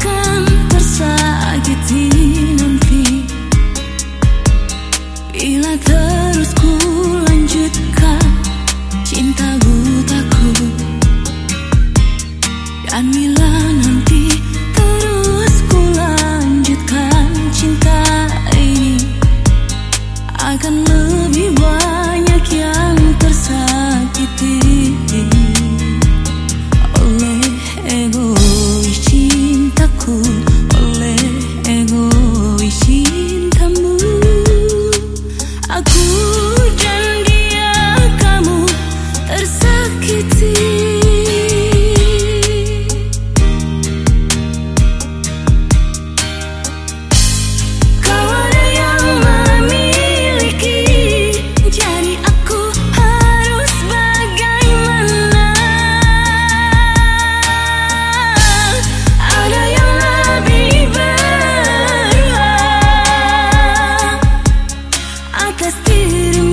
come. как астерим